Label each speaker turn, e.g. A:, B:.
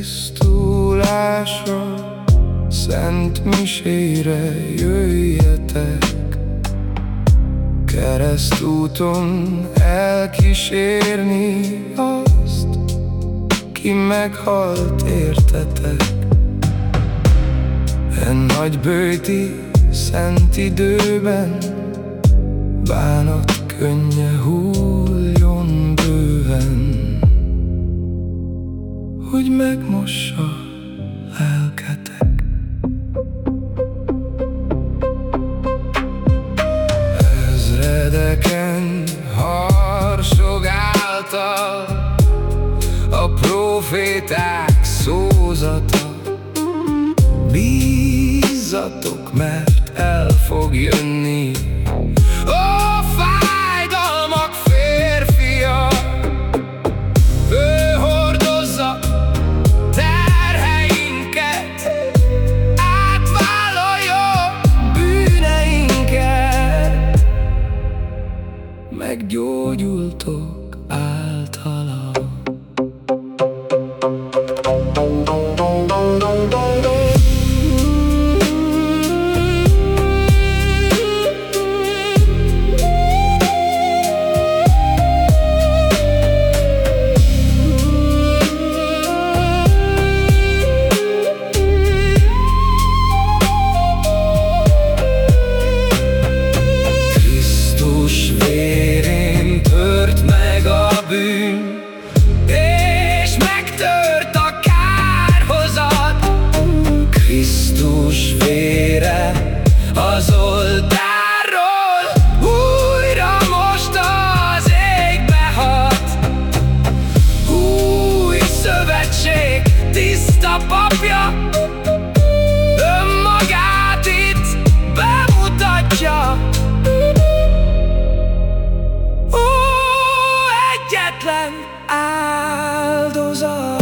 A: tisztulásra, Szent misére jöjjetek. Keresztúton elkísérni azt, ki meghalt értetek. E nagy bőti szent időben bánat könnye húz. Hogy megmossa lelketek. Ezredeken harsogálta A proféták szózata. Bízzatok, mert el fog jönni out those are